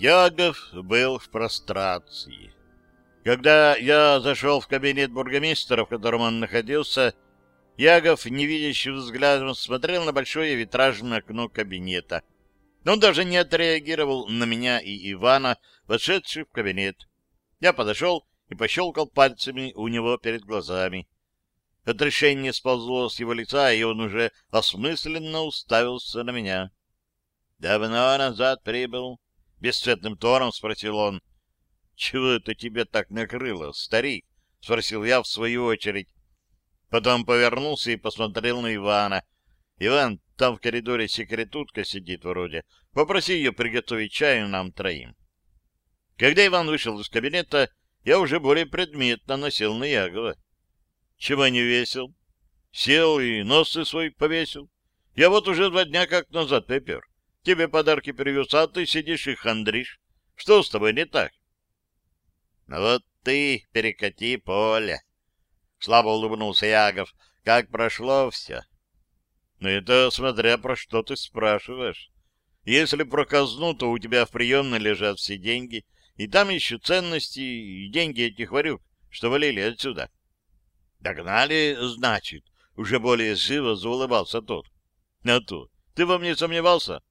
Ягов был в прострации. Когда я зашел в кабинет бургомистра, в котором он находился, Ягов невидящим взглядом смотрел на большое витражное окно кабинета. Он даже не отреагировал на меня и Ивана, вошедших в кабинет. Я подошел и пощелкал пальцами у него перед глазами. Отрешение сползло с его лица, и он уже осмысленно уставился на меня. — Давно назад прибыл? — бесцветным тоном спросил он. — Чего это тебе так накрыло, старик? — спросил я в свою очередь. Потом повернулся и посмотрел на Ивана. — Иван, там в коридоре секретутка сидит вроде. Попроси ее приготовить чаю нам троим. Когда Иван вышел из кабинета, я уже более предметно носил на Ягова. Чего не весел? Сел и носы свой повесил. Я вот уже два дня как назад припер. Тебе подарки привез, а ты сидишь и хандришь. Что с тобой не так? Вот ты перекати поле. Слабо улыбнулся Ягов. Как прошло все? Ну это смотря про что ты спрашиваешь. Если про казну, то у тебя в приемной лежат все деньги, и там еще ценности и деньги этих варюк, что валили отсюда. Догнали, значит, уже более живо заулыбался тот. А то, ты во мне сомневался?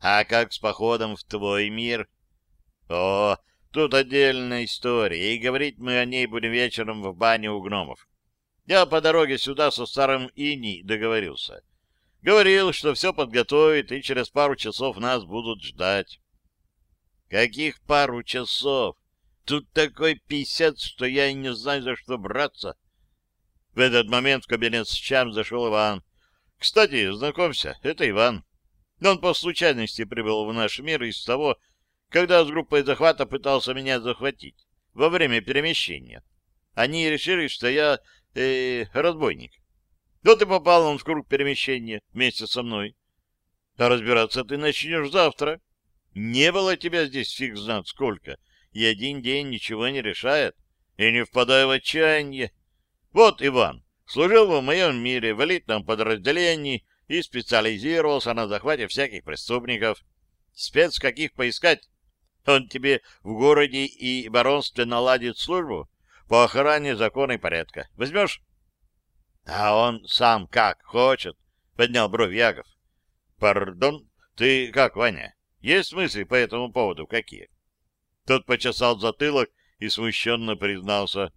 А как с походом в твой мир? О, тут отдельная история, и говорить мы о ней будем вечером в бане у гномов. Я по дороге сюда со старым Ини договорился. Говорил, что все подготовит, и через пару часов нас будут ждать. Каких пару часов? Тут такой писец, что я и не знаю, за что браться. В этот момент в кабинет с чаем зашел Иван. Кстати, знакомься, это Иван. Он по случайности прибыл в наш мир из того, когда с группой захвата пытался меня захватить во время перемещения. Они решили, что я э, разбойник. Вот и попал он в круг перемещения вместе со мной. А разбираться ты начнешь завтра. Не было тебя здесь фиг знает сколько, и один день ничего не решает. И не впадай в отчаяние. Вот Иван служил в моем мире в элитном подразделении и специализировался на захвате всяких преступников. Спец каких поискать? Он тебе в городе и баронстве наладит службу по охране закона и порядка. Возьмешь? А он сам как хочет, поднял бровь Ягов. Пардон, ты как, Ваня? Есть мысли по этому поводу какие? Тот почесал затылок и смущенно признался.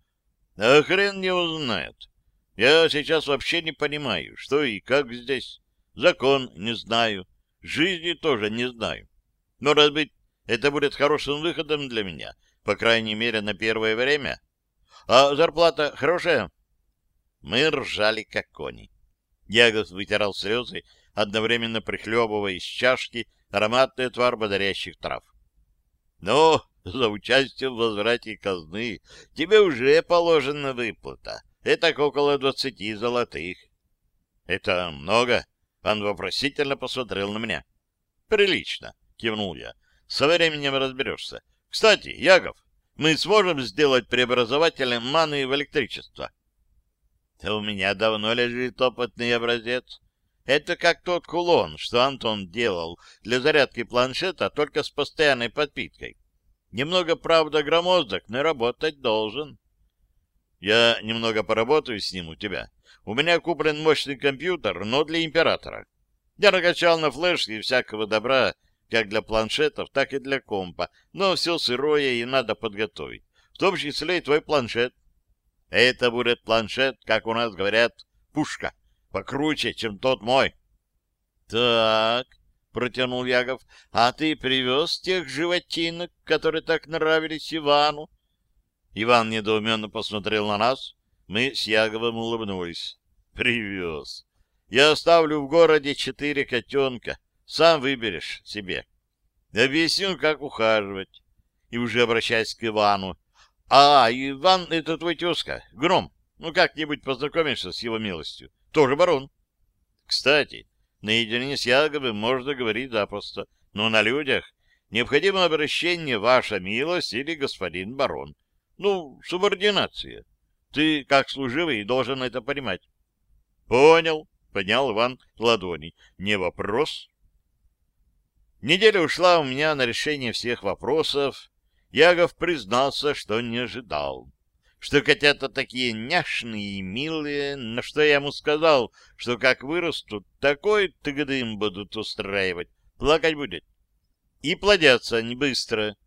А хрен не узнает. Я сейчас вообще не понимаю, что и как здесь. Закон не знаю, жизни тоже не знаю. Но, раз быть, это будет хорошим выходом для меня, по крайней мере, на первое время. А зарплата хорошая? Мы ржали, как кони. Ягод вытирал слезы, одновременно прихлебывая из чашки ароматный отвар бодрящих трав. — Ну, за участие в возврате казны тебе уже положена выплата. Это около двадцати золотых. — Это много? Он вопросительно посмотрел на меня. — Прилично, — кивнул я. — Со временем разберешься. Кстати, Ягов, мы сможем сделать преобразователем маны в электричество? — У меня давно лежит опытный образец. Это как тот кулон, что Антон делал для зарядки планшета, только с постоянной подпиткой. Немного, правда, громоздок, но работать должен. Я немного поработаю с ним у тебя. У меня куплен мощный компьютер, но для императора. Я накачал на флешке всякого добра, как для планшетов, так и для компа, но все сырое и надо подготовить, в том числе и твой планшет. Это будет планшет, как у нас говорят, пушка, покруче, чем тот мой. — Так, — протянул Ягов. — А ты привез тех животинок, которые так нравились Ивану? Иван недоуменно посмотрел на нас. Мы с Яговым улыбнулись. — Привез. Я оставлю в городе четыре котенка. Сам выберешь себе. Объясню, как ухаживать. И уже обращаясь к Ивану. — А, Иван — это твой тезка, Гром. Ну, как-нибудь познакомишься с его милостью. Тоже барон. Кстати, Наедине с Яговым можно говорить запросто, но на людях необходимо обращение «Ваша милость» или «Господин барон». Ну, субординация. Ты, как служивый, должен это понимать. — Понял, — поднял Иван ладони. — Не вопрос. Неделя ушла у меня на решение всех вопросов. Ягов признался, что не ожидал. Что котята такие няшные и милые, на что я ему сказал, что как вырастут, такой тыгдым будут устраивать, плакать будет. И плодятся они быстро.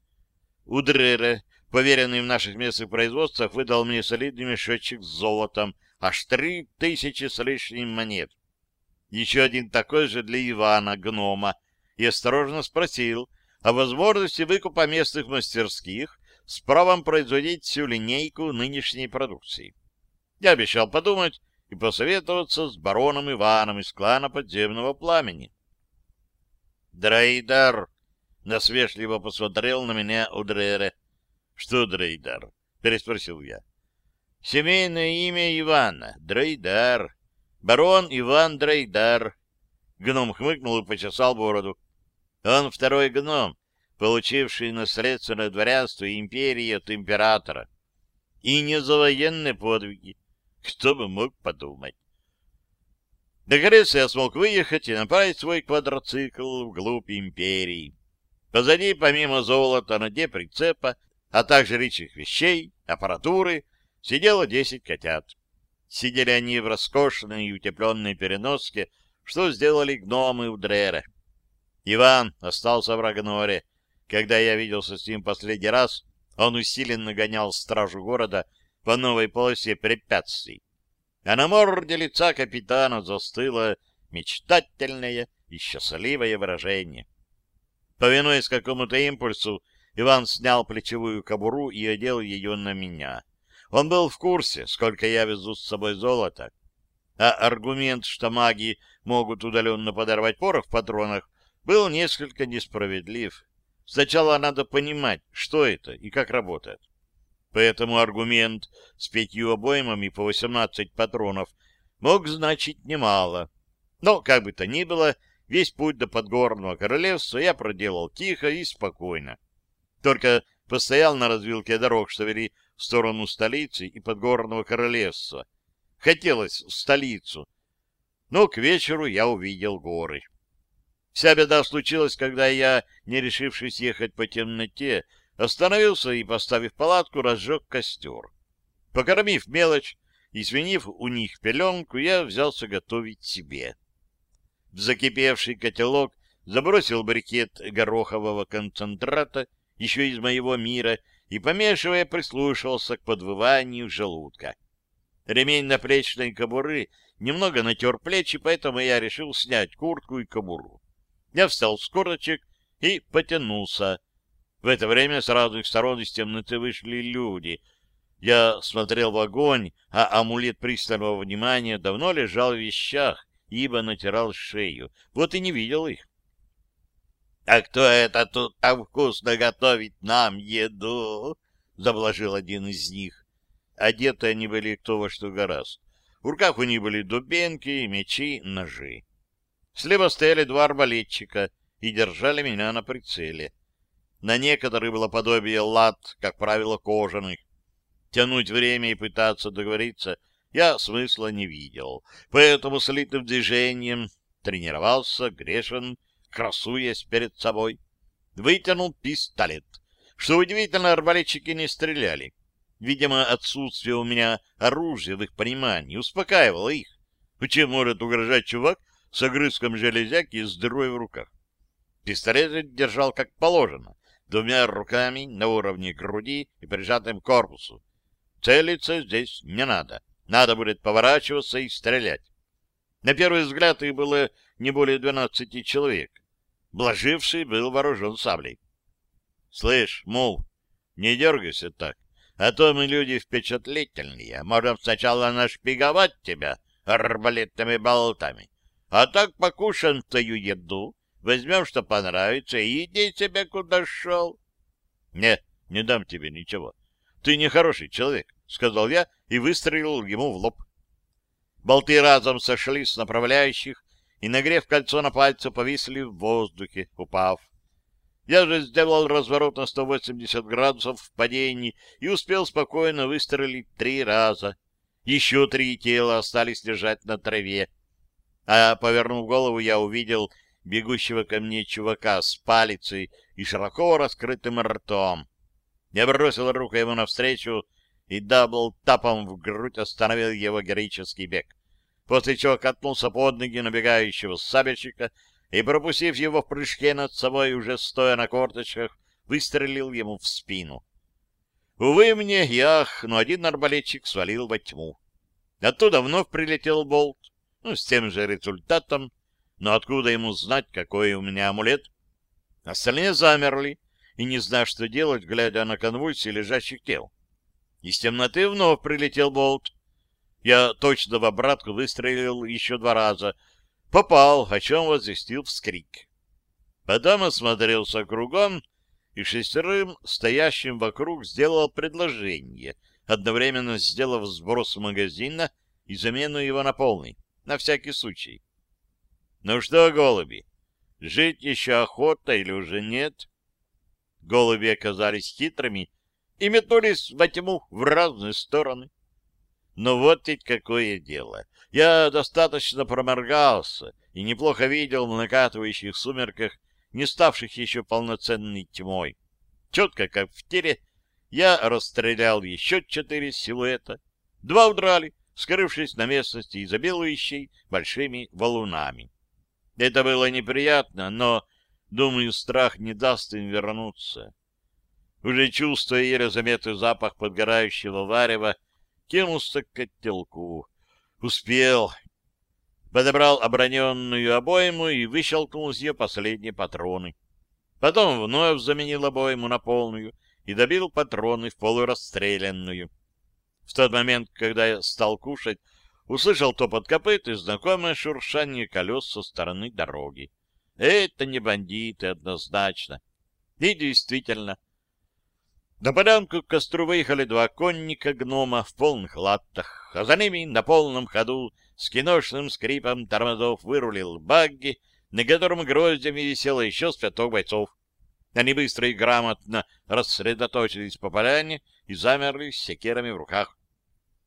Удрера, поверенный в наших местных производствах, выдал мне солидный мешочек с золотом, аж три тысячи с лишним монет. Еще один такой же для Ивана, гнома, и осторожно спросил о возможности выкупа местных мастерских с правом производить всю линейку нынешней продукции. Я обещал подумать и посоветоваться с бароном Иваном из клана подземного пламени. «Дрейдар!» — насмешливо посмотрел на меня Удрере. «Что Дрейдар?» — переспросил я. «Семейное имя Ивана. Дрейдар. Барон Иван Дрейдар». Гном хмыкнул и почесал бороду. Он второй гном, получивший наследственное дворянство и империи от императора. И не за военные подвиги. Кто бы мог подумать. До Греции я смог выехать и направить свой квадроцикл вглубь империи. Позади, помимо золота, на дне прицепа, а также личных вещей, аппаратуры, сидело десять котят. Сидели они в роскошной и утепленной переноске, что сделали гномы в Дрере. Иван остался в Рагноре. Когда я виделся с ним последний раз, он усиленно гонял стражу города по новой полосе препятствий. А на морде лица капитана застыло мечтательное и счастливое выражение. Повинуясь какому-то импульсу, Иван снял плечевую кобуру и одел ее на меня. Он был в курсе, сколько я везу с собой золота. А аргумент, что маги могут удаленно подорвать порох в патронах, был несколько несправедлив. Сначала надо понимать, что это и как работает. Поэтому аргумент с пятью обоймами по 18 патронов мог значить немало. Но, как бы то ни было, весь путь до Подгорного королевства я проделал тихо и спокойно. Только постоял на развилке дорог, что вели в сторону столицы и Подгорного королевства. Хотелось в столицу, но к вечеру я увидел горы. Вся беда случилась, когда я, не решившись ехать по темноте, остановился и, поставив палатку, разжег костер. Покормив мелочь и свинив у них пеленку, я взялся готовить себе. В закипевший котелок забросил брикет горохового концентрата, еще из моего мира, и, помешивая, прислушивался к подвыванию желудка. Ремень наплечной кобуры немного натер плечи, поэтому я решил снять куртку и кобуру. Я встал с корточек и потянулся. В это время с разных сторон из темноты вышли люди. Я смотрел в огонь, а амулет пристального внимания давно лежал в вещах, ибо натирал шею. Вот и не видел их. — А кто это тут так вкусно готовит нам еду? — заблажил один из них. Одеты они были кто во что гораст. В руках у них были дубенки, мечи, ножи. Слева стояли два арбалетчика и держали меня на прицеле. На некоторых было подобие лад, как правило, кожаных. Тянуть время и пытаться договориться я смысла не видел, поэтому слитым движением тренировался, грешен, красуясь перед собой. Вытянул пистолет. Что удивительно, арбалетчики не стреляли. Видимо, отсутствие у меня оружия в их понимании успокаивало их. Чем может угрожать чувак, с огрызком железяки и с дырой в руках. Пистолет держал как положено, двумя руками на уровне груди и прижатым к корпусу. Целиться здесь не надо. Надо будет поворачиваться и стрелять. На первый взгляд их было не более двенадцати человек. Блаживший был вооружен саблей. — Слышь, мол, не дергайся так, а то мы люди впечатлительные. Можем сначала нашпиговать тебя арбалетными болтами, а так покушаем твою еду, возьмем, что понравится, и иди себе куда шел. — Не, не дам тебе ничего. Ты нехороший человек, — сказал я и выстрелил ему в лоб. Болты разом сошли с направляющих, и, нагрев кольцо на пальце, повисли в воздухе, упав. Я же сделал разворот на 180 градусов в падении и успел спокойно выстрелить три раза. Еще три тела остались лежать на траве а, повернув голову, я увидел бегущего ко мне чувака с палицей и широко раскрытым ртом. Я бросил руку ему навстречу и дабл-тапом в грудь остановил его героический бег, после чего катнулся под ноги набегающего сабельщика и, пропустив его в прыжке над собой, уже стоя на корточках, выстрелил ему в спину. Увы мне, ях, но один арбалетчик свалил во тьму. Оттуда вновь прилетел болт, ну, с тем же результатом, но откуда ему знать, какой у меня амулет? Остальные замерли и не зная, что делать, глядя на конвульсии лежащих тел. Из темноты вновь прилетел болт. Я точно в обратку выстрелил еще два раза. Попал, о чем возвестил вскрик. Потом осмотрелся кругом и шестерым, стоящим вокруг, сделал предложение, одновременно сделав сброс магазина и замену его на полный, на всякий случай. Ну что, голуби, жить еще охота или уже нет? Голуби оказались хитрыми и метнулись во тьму в разные стороны. Но вот ведь какое дело. Я достаточно проморгался и неплохо видел в накатывающих сумерках, не ставших еще полноценной тьмой. Четко, как в тире, я расстрелял еще четыре силуэта. Два удрали, скрывшись на местности, изобилующей большими валунами. Это было неприятно, но, думаю, страх не даст им вернуться. Уже чувствуя еле заметный запах подгорающего варева, кинулся к котелку. Успел. Подобрал оброненную обойму и выщелкнул из ее последние патроны. Потом вновь заменил обойму на полную и добил патроны в полурасстрелянную. В тот момент, когда я стал кушать, услышал топот копыт и знакомое шуршание колес со стороны дороги. Это не бандиты однозначно. И действительно, на полянку к костру выехали два конника-гнома в полных латтах, а за ними на полном ходу с киношным скрипом тормозов вырулил багги, на котором гроздями висело еще с пяток бойцов. Они быстро и грамотно рассредоточились по поляне и замерли с секерами в руках.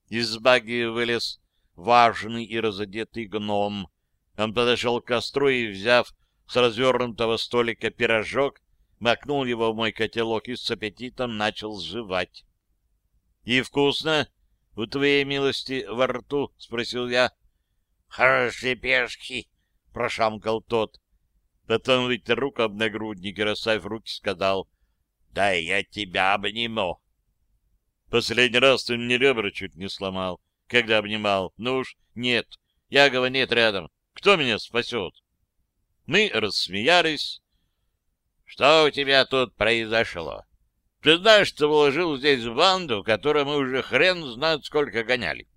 Из багги вылез важный и разодетый гном. Он подошел к костру и, взяв с развернутого столика пирожок, макнул его в мой котелок и с аппетитом начал сживать. — И вкусно? У твоей милости во рту? — спросил я. — Хорошие пешки, — прошамкал тот. Потом вытер руку об нагрудник и, расставив руки, сказал, — Да я тебя обниму. Последний раз ты мне ребра чуть не сломал когда обнимал. Ну уж нет, Ягова нет рядом. Кто меня спасет? Мы рассмеялись. Что у тебя тут произошло? Ты знаешь, что вложил здесь банду, которую мы уже хрен знает сколько гоняли?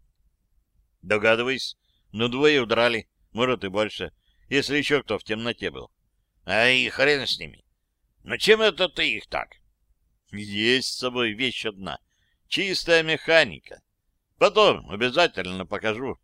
Догадываюсь, но двое удрали, может и больше, если еще кто в темноте был. А и хрен с ними. Но чем это ты их так? Есть с собой вещь одна. Чистая механика. Потом обязательно покажу.